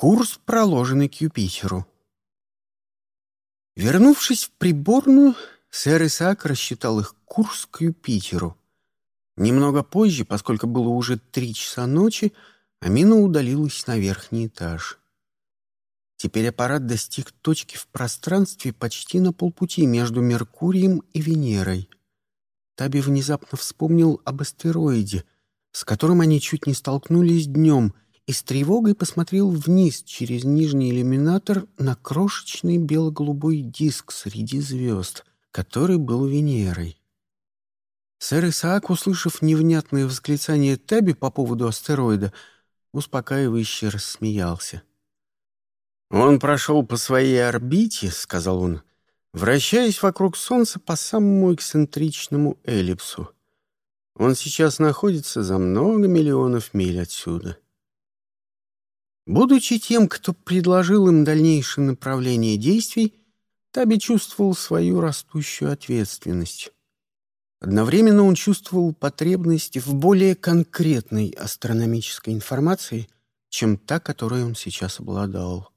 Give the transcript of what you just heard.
Курс, проложенный к Юпитеру. Вернувшись в приборную, сэр Исаак рассчитал их курс к Юпитеру. Немного позже, поскольку было уже три часа ночи, Амина удалилась на верхний этаж. Теперь аппарат достиг точки в пространстве почти на полпути между Меркурием и Венерой. Таби внезапно вспомнил об астероиде, с которым они чуть не столкнулись днем, и с тревогой посмотрел вниз через нижний иллюминатор на крошечный бело-голубой диск среди звезд, который был Венерой. Сэр Исаак, услышав невнятное восклицание Таби по поводу астероида, успокаивающе рассмеялся. «Он прошел по своей орбите», — сказал он, вращаясь вокруг Солнца по самому эксцентричному эллипсу. Он сейчас находится за много миллионов миль отсюда. Будучи тем, кто предложил им дальнейшее направление действий, Таби чувствовал свою растущую ответственность. Одновременно он чувствовал потребность в более конкретной астрономической информации, чем та, которой он сейчас обладал.